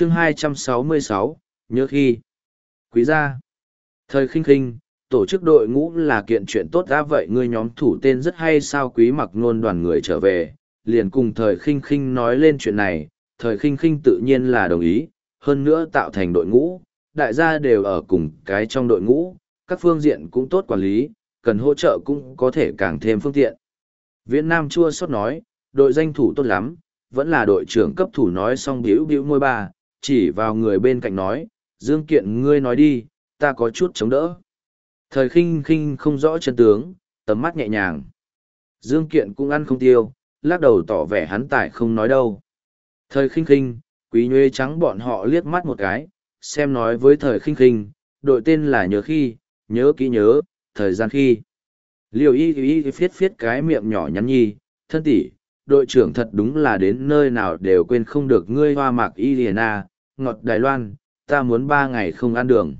chương 266, nhớ khi. Quý gia. Thời khinh khinh, tổ chức đội ngũ là kiện chuyện tốt đã vậy ngươi nhóm thủ tên rất hay sao quý mặc nôn đoàn người trở về, liền cùng thời khinh khinh nói lên chuyện này, thời khinh khinh tự nhiên là đồng ý, hơn nữa tạo thành đội ngũ, đại gia đều ở cùng cái trong đội ngũ, các phương diện cũng tốt quản lý, cần hỗ trợ cũng có thể càng thêm phương tiện. Viễn Nam chua sót nói, đội danh thủ tốt lắm, vẫn là đội trưởng cấp thủ nói xong biểu biểu môi ba, chỉ vào người bên cạnh nói, Dương Kiện ngươi nói đi, ta có chút chống đỡ. Thời khinh khinh không rõ chân tướng, tầm mắt nhẹ nhàng. Dương Kiện cũng ăn không tiêu, lắc đầu tỏ vẻ hắn tại không nói đâu. Thời khinh khinh, quý nhuê trắng bọn họ liếc mắt một cái, xem nói với thời khinh khinh, đội tên là nhớ khi, nhớ kỹ nhớ, thời gian khi. Liều y y phiết phiết cái miệng nhỏ nhắn nhi, thân tỷ, đội trưởng thật đúng là đến nơi nào đều quên không được ngươi hoa mạc y liền a, ngọt Đài Loan, ta muốn ba ngày không ăn đường.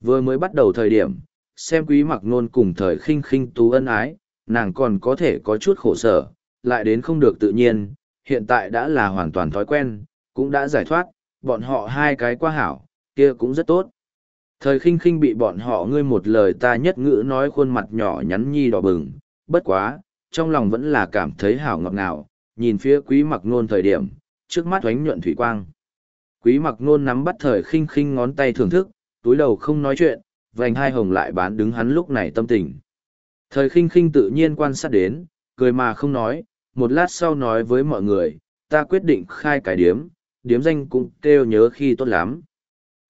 Vừa mới bắt đầu thời điểm, xem quý mặc nôn cùng thời khinh khinh tú ân ái, nàng còn có thể có chút khổ sở, lại đến không được tự nhiên, hiện tại đã là hoàn toàn thói quen, cũng đã giải thoát, bọn họ hai cái qua hảo, kia cũng rất tốt. Thời khinh khinh bị bọn họ ngươi một lời ta nhất ngữ nói khuôn mặt nhỏ nhắn nhi đỏ bừng, bất quá, trong lòng vẫn là cảm thấy hảo ngọt ngào, nhìn phía quý mặc nôn thời điểm, trước mắt oánh nhuận thủy quang. Quý mặc nôn nắm bắt thời khinh khinh ngón tay thưởng thức, túi đầu không nói chuyện, vành hai hồng lại bán đứng hắn lúc này tâm tình. Thời khinh khinh tự nhiên quan sát đến, cười mà không nói, một lát sau nói với mọi người, ta quyết định khai cái điếm, điếm danh cũng kêu nhớ khi tốt lắm.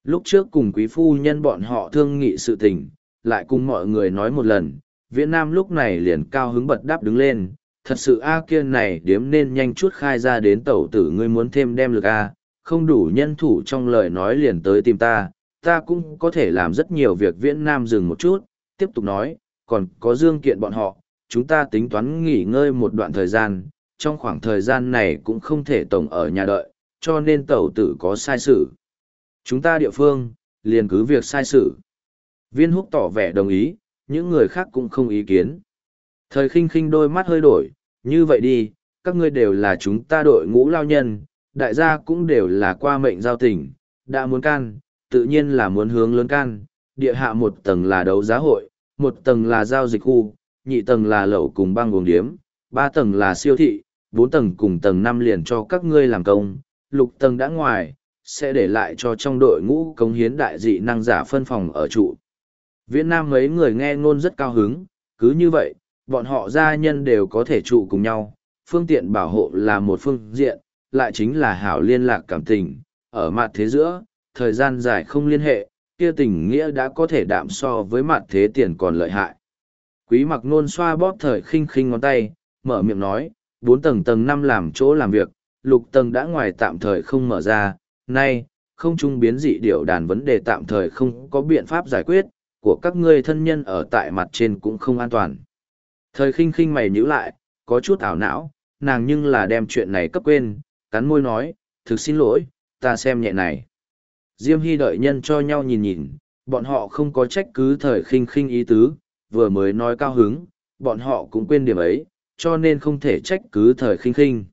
Lúc trước cùng quý phu nhân bọn họ thương nghị sự tình, lại cùng mọi người nói một lần, Viễn Nam lúc này liền cao hứng bật đáp đứng lên, thật sự A kiên này điếm nên nhanh chút khai ra đến tẩu tử ngươi muốn thêm đem lực A, không đủ nhân thủ trong lời nói liền tới tìm ta, ta cũng có thể làm rất nhiều việc Viễn Nam dừng một chút, tiếp tục nói, còn có dương kiện bọn họ, chúng ta tính toán nghỉ ngơi một đoạn thời gian, trong khoảng thời gian này cũng không thể tổng ở nhà đợi, cho nên tẩu tử có sai sự. Chúng ta địa phương, liền cứ việc sai sự. Viên húc tỏ vẻ đồng ý, những người khác cũng không ý kiến. Thời khinh khinh đôi mắt hơi đổi, như vậy đi, các ngươi đều là chúng ta đội ngũ lao nhân, đại gia cũng đều là qua mệnh giao tình, đã muốn can, tự nhiên là muốn hướng lớn can, địa hạ một tầng là đấu giá hội, một tầng là giao dịch khu, nhị tầng là lẩu cùng băng uống điếm, ba tầng là siêu thị, bốn tầng cùng tầng năm liền cho các ngươi làm công, lục tầng đã ngoài, sẽ để lại cho trong đội ngũ công hiến đại dị năng giả phân phòng ở trụ. Viễn Nam mấy người nghe ngôn rất cao hứng, cứ như vậy, bọn họ gia nhân đều có thể trụ cùng nhau, phương tiện bảo hộ là một phương diện, lại chính là hảo liên lạc cảm tình, ở mặt thế giữa, thời gian dài không liên hệ, kia tình nghĩa đã có thể đạm so với mặt thế tiền còn lợi hại. Quý mặc nôn xoa bóp thời khinh khinh ngón tay, mở miệng nói, bốn tầng tầng năm làm chỗ làm việc, lục tầng đã ngoài tạm thời không mở ra, nay, không trung biến dị điều đàn vấn đề tạm thời không có biện pháp giải quyết, của các ngươi thân nhân ở tại mặt trên cũng không an toàn. Thời khinh khinh mày nhíu lại, có chút ảo não, nàng nhưng là đem chuyện này cấp quên, cắn môi nói, thực xin lỗi, ta xem nhẹ này. Diêm Hy đợi nhân cho nhau nhìn nhìn, bọn họ không có trách cứ thời khinh khinh ý tứ, vừa mới nói cao hứng, bọn họ cũng quên điểm ấy, cho nên không thể trách cứ thời khinh khinh.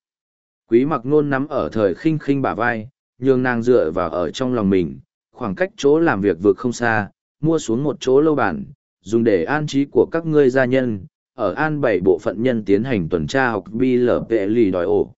Quý mặc nôn nắm ở thời khinh khinh bả vai, nhường nàng dựa vào ở trong lòng mình, khoảng cách chỗ làm việc vượt không xa, mua xuống một chỗ lâu bản, dùng để an trí của các ngươi gia nhân, ở an bảy bộ phận nhân tiến hành tuần tra học bi lở vệ lì đòi ổ.